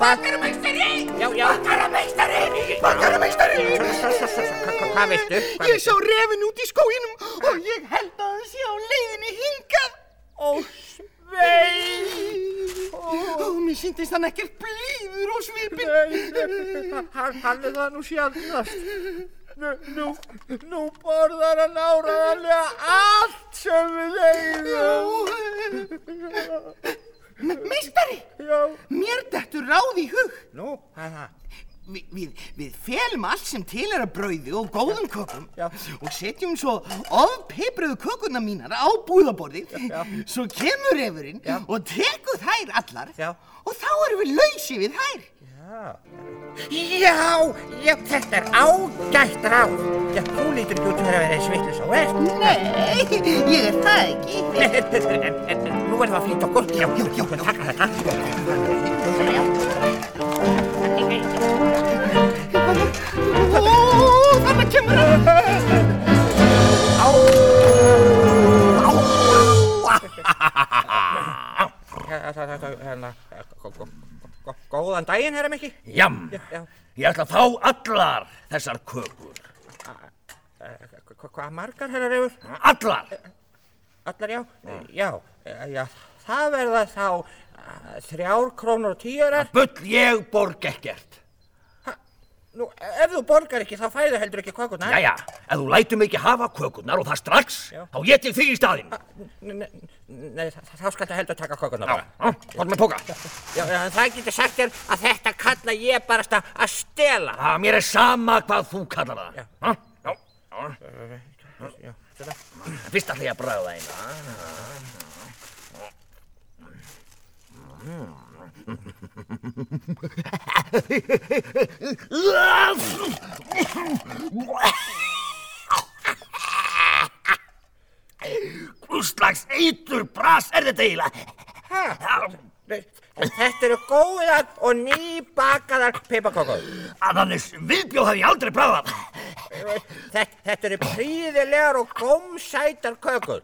Bakarameistari! Bakarameistari! Bakarameistari! Hvað veistu? Ég sá refin út í skóginum og ég held að hann sé á leiðinni hingað. Ó, svei! Og mér syndist hann ekkert blíður og svipin. Hann, hann er það nú sjálfnast. Nú, nú, nú borðar hann áraðanlega allt sem við eigum. Meistari, Já. mér dettur ráð í hug. Nú, það? Vi, við, við felum allt sem til er að brauði og góðum kökum Já. og setjum svo ofpeipraðu kökuna mínar á búðaborðið svo kemur refurinn Já. og tekur þær allar Já. og þá erum við lausi við þær. Já. Já, þetta er ágætt ráð. Já, þú lítur ekki út fyrir að vera eins vitlis og veist. Nei, ég er það ekki. En, nú er það að flýta okkur. Já, já, já, taka þetta. Góðan daginn, herra Mikki. Jam, ég ætla að fá allar þessar kökur. Hva- Hvað margar, herra Reifur? Allar! Allar, já. Já, já, það verða þá eh, þrjár krónur og tíurar. Bull, ég borg ekkert. Þú borgar ekki, þá fæðu heldur ekki kökurnar. Jæja, ef þú lætur mig ekki hafa kökurnar og það strax, Já. þá ég þig í staðinn. Nei, nei, þa- þá skal það heldur taka kökurnar Já, bara. já, hvað með póka? Já, já, en það getur sagt þér að þetta kalla ég barast að stela. Já, mér er sama hvað þú kallar það. Já. Já, já, já. Já, þetta. Fyrst ætla ég að bræða eina. Hvurslags eitur bras er þetta eiginlega? Þetta eru góðar og nýbakaðar pipakökur. Að þannig viðbjóð hef ég aldrei bræðað. Þetta, þetta eru príðilegar og gómsætar kökur.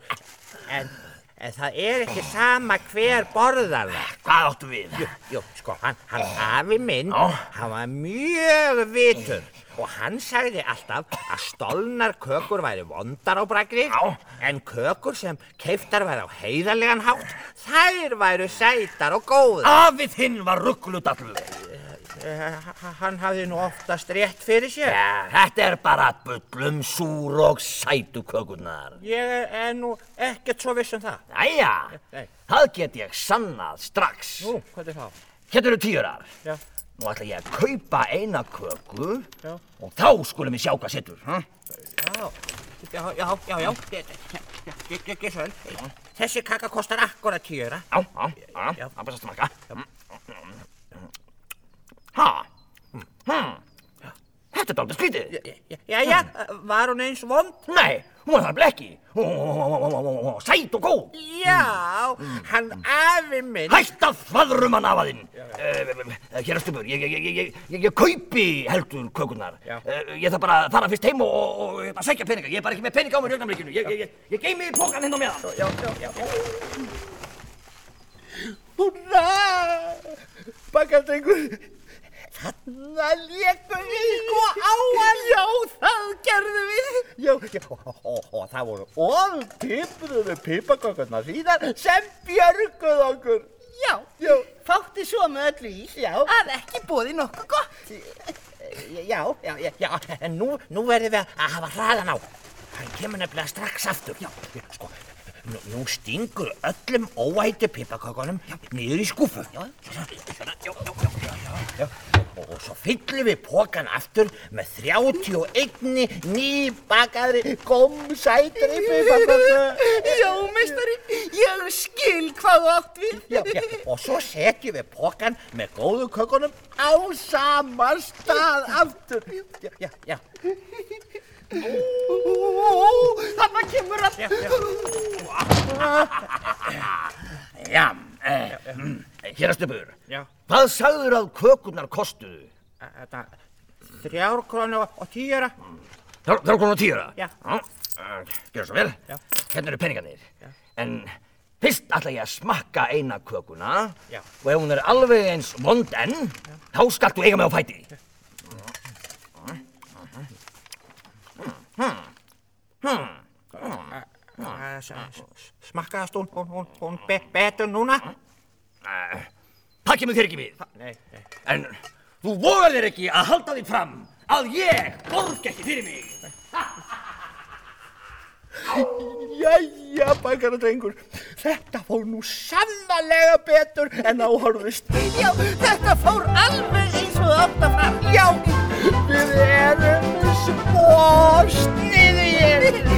En, en það er ekki sama hver borðar það. Hvað áttu við? Jú, sko, hann, hann afi minn, Já. hann var mjög vitur og hann sagði alltaf að stolnar kökur væri vondar á bragri Já. en kökur sem keiftar væri á heiðarlegan hátt, þær væru sætar og góðar. Afið hinn var rugglullallur. Uh, hann hafði nú oftast rétt fyrir sér. Ja, þetta er bara bullum súr og sætu kökurnar. Ég er, er nú ekkert svo viss um það. Jæja, Nei. það get ég sannað strax. Nú, hvað er það? Hérna eru tíurar. Já, Nú ætla ég að kaupa eina köku Já. og þá skulum við sjá hvað setur. Hm? já, já, já, já, já, ekki svo vel. Þessi kaka kostar akkurat tíura. Já, já, já, Já. það best að smaka. Ha, hm, þetta er dálítið skrítið. Já, var hún eins vond? Nei, hún var það blekki. Sæt og góð. Já, hann afi minn. Hætt að þvaðrum hann afa þinn. Hér að stupur, ég, kaupi heldur kökurnar. Já. Eh, Ég þarf bara að fara fyrst heim og, hérna, sækja peninga. Ég er bara ekki með peninga á mér í augnablikinu. Ég, geymi pókan hinn á meðan. Já, já, já. Húrra! Bakardrengur, þarna lékum við sko á hann. Já, það gerðum við. Já, já, og, það voru ofpipruðu pipakökurnar síðan sem björguð okkur. Já, Já. fátti svo með öllu í Já. að ekki bóði nokkuð gott. Já, já, já, já, en nú, nú verðum við að hafa hraðan á. Hann kemur nefnilega strax aftur. Já, sko, nú, nú stingur öllum óættu pipakökunum niður í skúfu. Já, já, já, já, já, já. Og, svo fyllum við pókan aftur með 31 nýbakaðri gómsætri. Já, meistari, ég skil hvað átt við. Já, já, og svo setjum við pókan með góðu kökunum á sama stað aftur. Já, já, já. Ó, þarna kemur hann. Já, já. Já, eh, mm, hér að stupur. Já. Hvað sagður að kökurnar kostuðu? Þetta, þrjár krónu og tíura. Þrjá krónu tíura? Já. Gjör svo vel. Hérna eru peningarnir. En fyrst ætla ég að smakka eina kökuna. Og ef hún er alveg eins vond enn, þá skaltu eiga mig á fæti. Eh, Smakkaðast hún, hún, hún, hún be betur núna? það kemur þér ekki við. Nei, nei. En þú vogar þér ekki að halda því fram að ég borg ekki fyrir mig. Jæja, bækara drengur, þetta fór nú sannlega betur en áhörðist. Já, þetta fór alveg eins og átt að fara. Já, við erum svo sniðið ég.